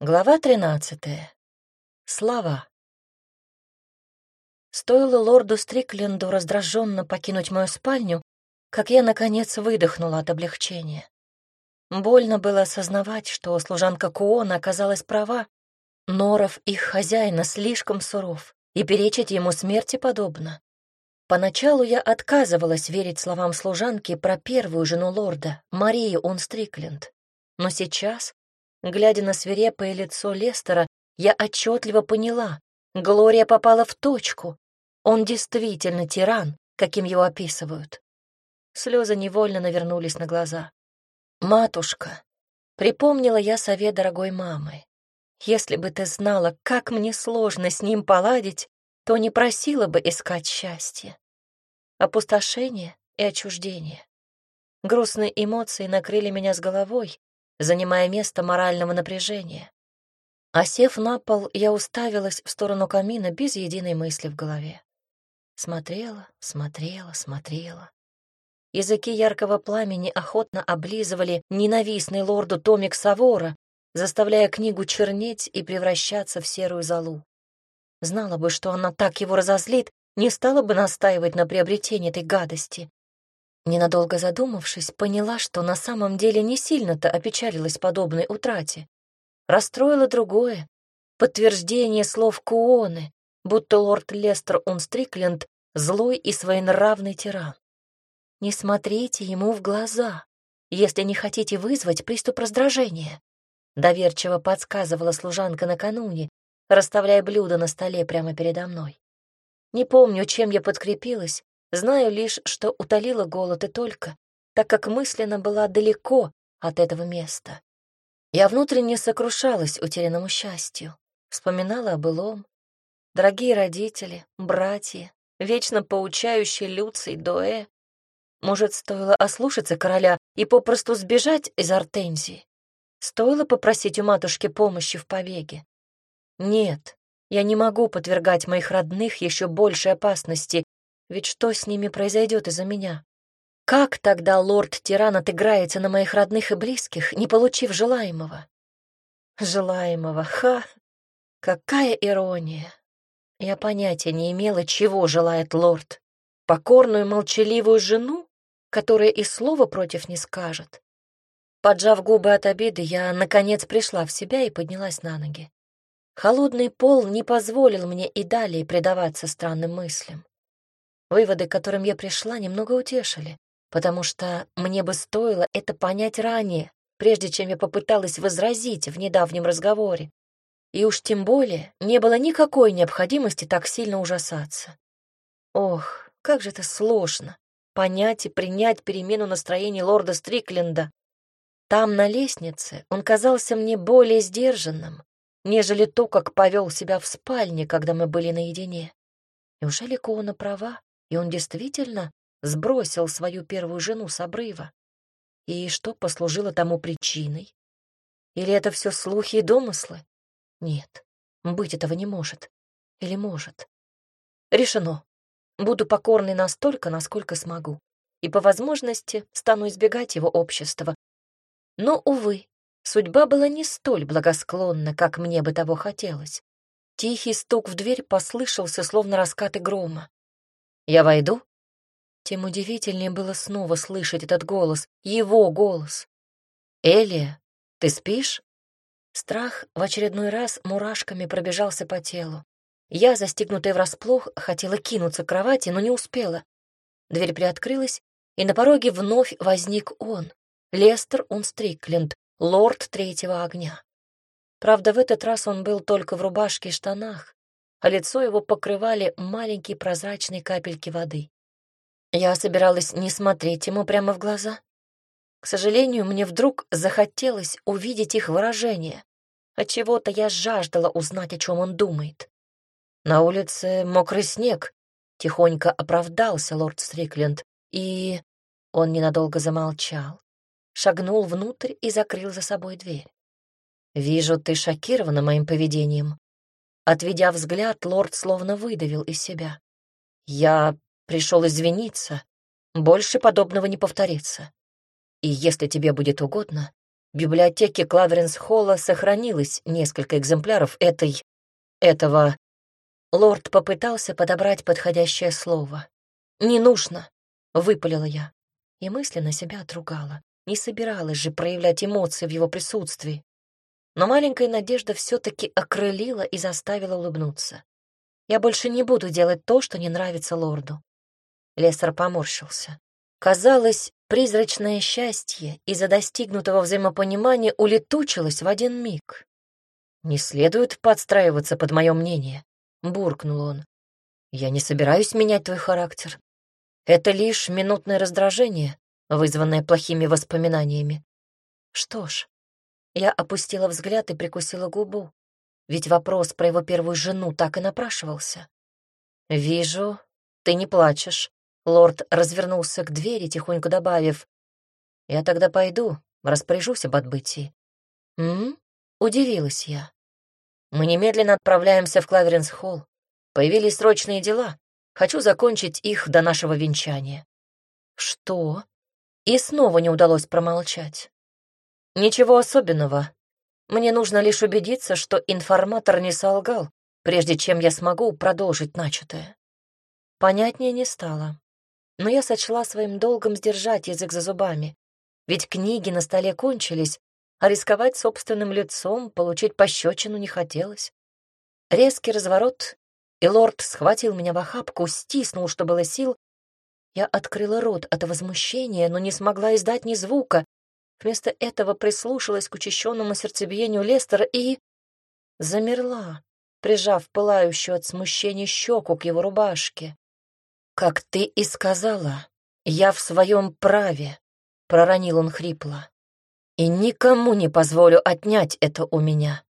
Глава тринадцатая. Слова. Стоило лорду Стрикленду раздраженно покинуть мою спальню, как я, наконец, выдохнула от облегчения. Больно было осознавать, что служанка Куона оказалась права. Норов, их хозяина, слишком суров, и перечить ему смерти подобно. Поначалу я отказывалась верить словам служанки про первую жену лорда, Марию Он Стрикленд. Но сейчас Глядя на свирепое лицо Лестера, я отчетливо поняла, Глория попала в точку. Он действительно тиран, каким его описывают. Слезы невольно навернулись на глаза. «Матушка», — припомнила я совет дорогой мамы, «если бы ты знала, как мне сложно с ним поладить, то не просила бы искать счастье. Опустошение и отчуждение. Грустные эмоции накрыли меня с головой, занимая место морального напряжения. Осев на пол, я уставилась в сторону камина без единой мысли в голове. Смотрела, смотрела, смотрела. Языки яркого пламени охотно облизывали ненавистный лорду томик Савора, заставляя книгу чернеть и превращаться в серую золу. Знала бы, что она так его разозлит, не стала бы настаивать на приобретении этой гадости. Ненадолго задумавшись, поняла, что на самом деле не сильно-то опечалилась подобной утрате. Расстроило другое — подтверждение слов Куоны, будто лорд Лестер Унстрикленд — злой и своенравный тиран. Не смотрите ему в глаза, если не хотите вызвать приступ раздражения. Доверчиво подсказывала служанка накануне, расставляя блюдо на столе прямо передо мной. Не помню, чем я подкрепилась, Знаю лишь, что утолила голод и только, так как мысленно была далеко от этого места. Я внутренне сокрушалась утерянному счастью, вспоминала о былом. Дорогие родители, братья, вечно поучающие Люций Доэ. Может, стоило ослушаться короля и попросту сбежать из Артензии? Стоило попросить у матушки помощи в побеге? Нет, я не могу подвергать моих родных еще большей опасности ведь что с ними произойдет из-за меня? Как тогда лорд-тиран отыграется на моих родных и близких, не получив желаемого? Желаемого, ха! Какая ирония! Я понятия не имела, чего желает лорд. Покорную молчаливую жену, которая и слова против не скажет. Поджав губы от обиды, я, наконец, пришла в себя и поднялась на ноги. Холодный пол не позволил мне и далее предаваться странным мыслям. Выводы, к которым я пришла, немного утешили, потому что мне бы стоило это понять ранее, прежде чем я попыталась возразить в недавнем разговоре. И уж тем более не было никакой необходимости так сильно ужасаться. Ох, как же это сложно — понять и принять перемену настроения лорда Стрикленда. Там, на лестнице, он казался мне более сдержанным, нежели то, как повел себя в спальне, когда мы были наедине. Неужели Коуна права? И он действительно сбросил свою первую жену с обрыва. И что послужило тому причиной? Или это все слухи и домыслы? Нет, быть этого не может. Или может? Решено. Буду покорной настолько, насколько смогу. И по возможности стану избегать его общества. Но, увы, судьба была не столь благосклонна, как мне бы того хотелось. Тихий стук в дверь послышался, словно раскаты грома. «Я войду?» Тем удивительнее было снова слышать этот голос, его голос. «Элия, ты спишь?» Страх в очередной раз мурашками пробежался по телу. Я, застегнутая врасплох, хотела кинуться к кровати, но не успела. Дверь приоткрылась, и на пороге вновь возник он, Лестер Унстрикленд, лорд Третьего Огня. Правда, в этот раз он был только в рубашке и штанах, а лицо его покрывали маленькие прозрачные капельки воды. Я собиралась не смотреть ему прямо в глаза. К сожалению, мне вдруг захотелось увидеть их выражение. Отчего-то я жаждала узнать, о чем он думает. На улице мокрый снег, тихонько оправдался лорд Стрикленд, и... Он ненадолго замолчал, шагнул внутрь и закрыл за собой дверь. «Вижу, ты шокирована моим поведением», Отведя взгляд, лорд словно выдавил из себя. «Я пришел извиниться. Больше подобного не повторится. И если тебе будет угодно, В библиотеке Клаверенс-Холла сохранилось несколько экземпляров этой... этого... Лорд попытался подобрать подходящее слово. «Не нужно», — выпалила я. И мысленно себя отругала. Не собиралась же проявлять эмоции в его присутствии. Но маленькая надежда все-таки окрылила и заставила улыбнуться. Я больше не буду делать то, что не нравится лорду. Лестер поморщился. Казалось, призрачное счастье из-за достигнутого взаимопонимания улетучилось в один миг. «Не следует подстраиваться под мое мнение», — буркнул он. «Я не собираюсь менять твой характер. Это лишь минутное раздражение, вызванное плохими воспоминаниями. Что ж, я опустила взгляд и прикусила губу, ведь вопрос про его первую жену так и напрашивался. «Вижу, ты не плачешь», Лорд развернулся к двери, тихонько добавив, «Я тогда пойду, распоряжусь об отбытии». «М?», удивилась я. «Мы немедленно отправляемся в Клаверенс-холл. Появились срочные дела. Хочу закончить их до нашего венчания». «Что?» И снова не удалось промолчать. «Ничего особенного. Мне нужно лишь убедиться, что информатор не солгал, прежде чем я смогу продолжить начатое». Понятнее не стало но я сочла своим долгом сдержать язык за зубами. Ведь книги на столе кончились, а рисковать собственным лицом, получить пощечину не хотелось. Резкий разворот, и лорд схватил меня в охапку, стиснул, что было сил. Я открыла рот от возмущения, но не смогла издать ни звука. Вместо этого прислушалась к учащенному сердцебиению Лестера и... замерла, прижав пылающую от смущения щеку к его рубашке. «Как ты и сказала, я в своем праве», — проронил он хрипло. «И никому не позволю отнять это у меня».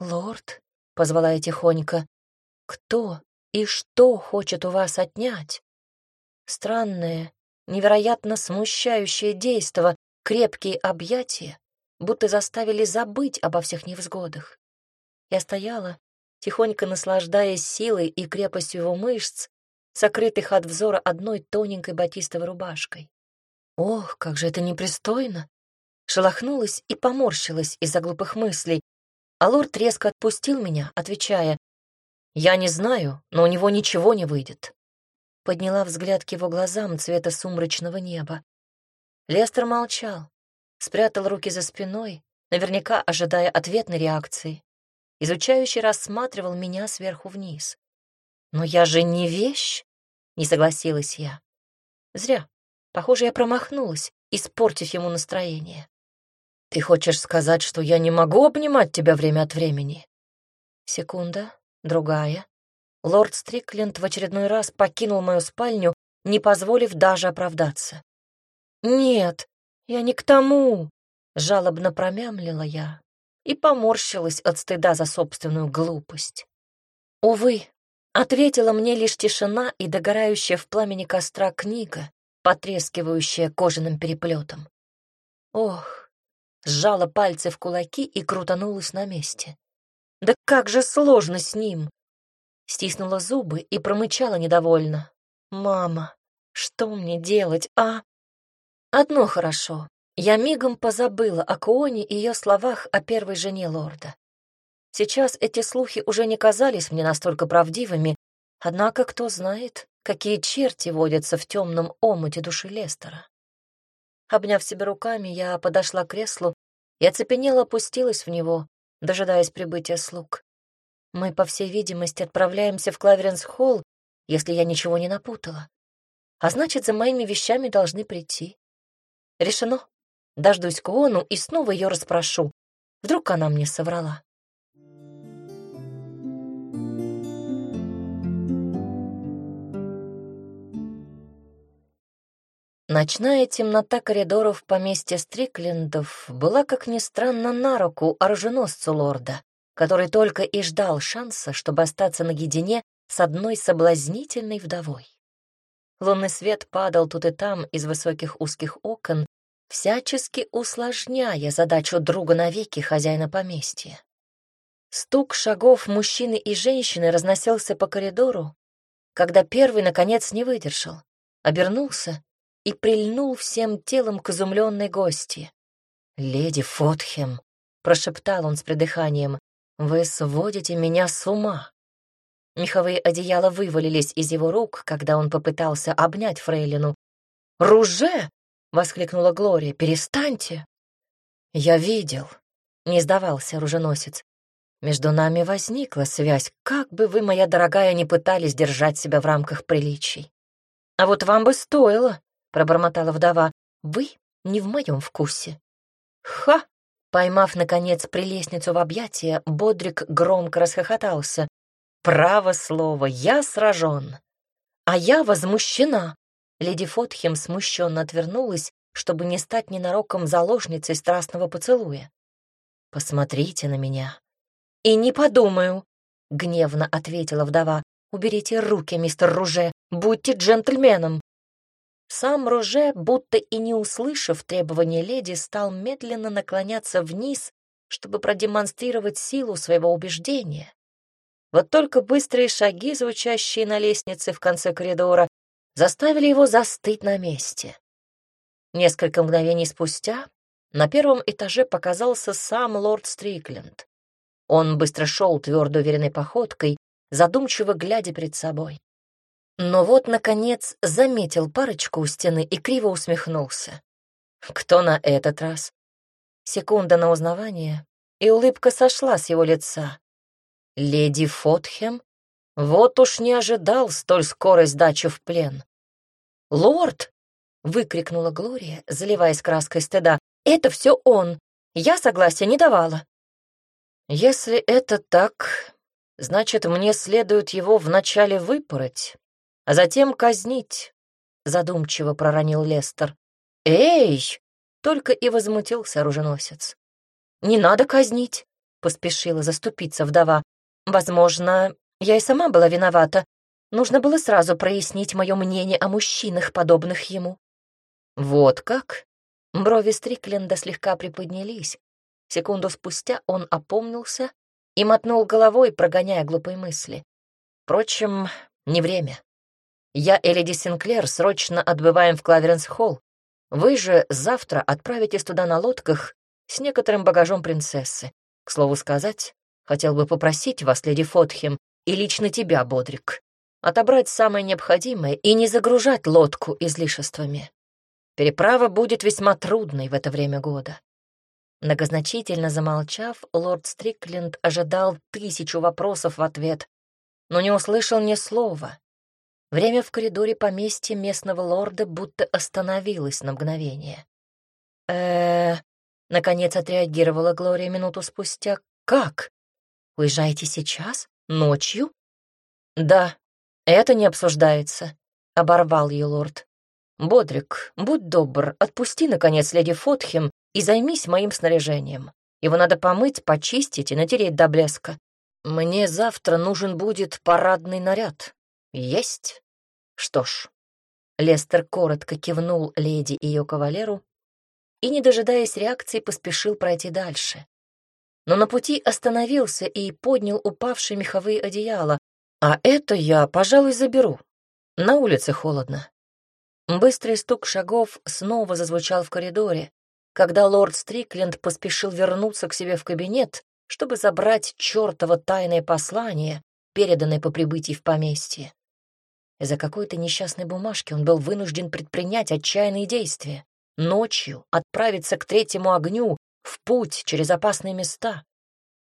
«Лорд», — позвала я тихонько, — «кто и что хочет у вас отнять?» Странное, невероятно смущающее действо, крепкие объятия, будто заставили забыть обо всех невзгодах. Я стояла, тихонько наслаждаясь силой и крепостью его мышц, сокрытых от взора одной тоненькой батистовой рубашкой. Ох, как же это непристойно! Шелохнулась и поморщилась из-за глупых мыслей, а лорд резко отпустил меня, отвечая, «Я не знаю, но у него ничего не выйдет». Подняла взгляд к его глазам цвета сумрачного неба. Лестер молчал, спрятал руки за спиной, наверняка ожидая ответной реакции. Изучающий рассматривал меня сверху вниз. «Но я же не вещь!» — не согласилась я. Зря. Похоже, я промахнулась, испортив ему настроение. «Ты хочешь сказать, что я не могу обнимать тебя время от времени?» Секунда, другая. Лорд Стрикленд в очередной раз покинул мою спальню, не позволив даже оправдаться. «Нет, я не к тому!» — жалобно промямлила я и поморщилась от стыда за собственную глупость. Увы, Ответила мне лишь тишина и догорающая в пламени костра книга, потрескивающая кожаным переплетом. Ох, сжала пальцы в кулаки и крутанулась на месте. Да как же сложно с ним! Стиснула зубы и промычала недовольно. «Мама, что мне делать, а?» Одно хорошо. Я мигом позабыла о Куоне и ее словах о первой жене лорда. Сейчас эти слухи уже не казались мне настолько правдивыми, однако кто знает, какие черти водятся в темном омуте души Лестера. Обняв себя руками, я подошла к креслу и оцепенело опустилась в него, дожидаясь прибытия слуг. Мы, по всей видимости, отправляемся в Клаверенс-холл, если я ничего не напутала. А значит, за моими вещами должны прийти. Решено. Дождусь Куону и снова ее расспрошу. Вдруг она мне соврала. Ночная темнота коридоров поместья Стриклендов была, как ни странно, на руку оруженосцу лорда, который только и ждал шанса, чтобы остаться наедине с одной соблазнительной вдовой. Лунный свет падал тут и там из высоких узких окон, всячески усложняя задачу друга навеки хозяина поместья. Стук шагов мужчины и женщины разносился по коридору, когда первый, наконец, не выдержал, обернулся и прильнул всем телом к изумленной гости. «Леди Фотхем», — прошептал он с придыханием, — «вы сводите меня с ума». Меховые одеяла вывалились из его рук, когда он попытался обнять Фрейлину. «Руже!» — воскликнула Глория. «Перестаньте!» «Я видел», — не сдавался оруженосец. «Между нами возникла связь, как бы вы, моя дорогая, не пытались держать себя в рамках приличий». «А вот вам бы стоило», — пробормотала вдова. «Вы не в моем вкусе». «Ха!» Поймав, наконец, прелестницу в объятия, Бодрик громко расхохотался. «Право слово, я сражен!» «А я возмущена!» Леди Фотхем смущенно отвернулась, чтобы не стать ненароком заложницей страстного поцелуя. «Посмотрите на меня». «И не подумаю», — гневно ответила вдова. «Уберите руки, мистер Руже, будьте джентльменом». Сам Роже, будто и не услышав требования леди, стал медленно наклоняться вниз, чтобы продемонстрировать силу своего убеждения. Вот только быстрые шаги, звучащие на лестнице в конце коридора, заставили его застыть на месте. Несколько мгновений спустя на первом этаже показался сам лорд Стрикленд. Он быстро шел твердо уверенной походкой, задумчиво глядя перед собой. Но вот, наконец, заметил парочку у стены и криво усмехнулся. Кто на этот раз? Секунда на узнавание, и улыбка сошла с его лица. Леди Фотхем? Вот уж не ожидал столь скорой сдачи в плен. «Лорд!» — выкрикнула Глория, заливаясь краской стыда. «Это все он! Я согласия не давала!» «Если это так, значит, мне следует его вначале выпороть, а затем казнить», — задумчиво проронил Лестер. «Эй!» — только и возмутился оруженосец. «Не надо казнить», — поспешила заступиться вдова. «Возможно, я и сама была виновата. Нужно было сразу прояснить мое мнение о мужчинах, подобных ему». «Вот как?» Брови Стрикленда слегка приподнялись. Секунду спустя он опомнился и мотнул головой, прогоняя глупые мысли. Впрочем, не время. Я и Синклер срочно отбываем в Клаверенс-холл. Вы же завтра отправитесь туда на лодках с некоторым багажом принцессы. К слову сказать, хотел бы попросить вас, леди Фотхем, и лично тебя, Бодрик, отобрать самое необходимое и не загружать лодку излишествами. Переправа будет весьма трудной в это время года. Многозначительно замолчав, лорд Стрикленд ожидал тысячу вопросов в ответ, но не услышал ни слова Время в коридоре поместья местного лорда будто остановилось на мгновение. э наконец отреагировала Глория минуту спустя. «Как? Уезжаете сейчас? Ночью?» «Да, это не обсуждается», — оборвал ее лорд. «Бодрик, будь добр, отпусти, наконец, леди Фотхем и займись моим снаряжением. Его надо помыть, почистить и натереть до блеска. Мне завтра нужен будет парадный наряд. Есть?» Что ж, Лестер коротко кивнул леди и ее кавалеру и, не дожидаясь реакции, поспешил пройти дальше. Но на пути остановился и поднял упавшие меховые одеяла. «А это я, пожалуй, заберу. На улице холодно». Быстрый стук шагов снова зазвучал в коридоре, когда лорд Стрикленд поспешил вернуться к себе в кабинет, чтобы забрать чертово тайное послание, переданное по прибытии в поместье. Из-за какой-то несчастной бумажки он был вынужден предпринять отчаянные действия. Ночью отправиться к третьему огню, в путь через опасные места.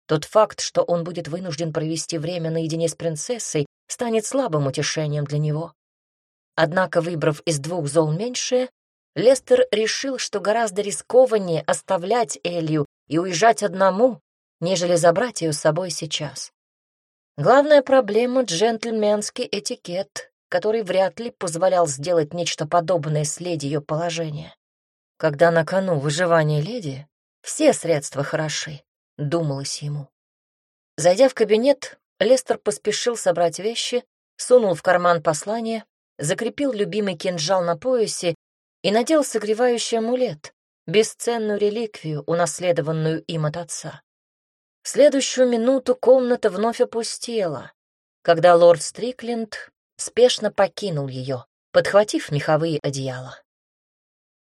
Тот факт, что он будет вынужден провести время наедине с принцессой, станет слабым утешением для него. Однако, выбрав из двух зол меньшее, Лестер решил, что гораздо рискованнее оставлять Элью и уезжать одному, нежели забрать ее с собой сейчас. Главная проблема — джентльменский этикет, который вряд ли позволял сделать нечто подобное с леди ее положения. Когда на кону выживание леди, все средства хороши, думалось ему. Зайдя в кабинет, Лестер поспешил собрать вещи, сунул в карман послание, закрепил любимый кинжал на поясе и надел согревающий амулет, бесценную реликвию, унаследованную им от отца. В следующую минуту комната вновь опустела, когда лорд Стрикленд спешно покинул ее, подхватив меховые одеяла.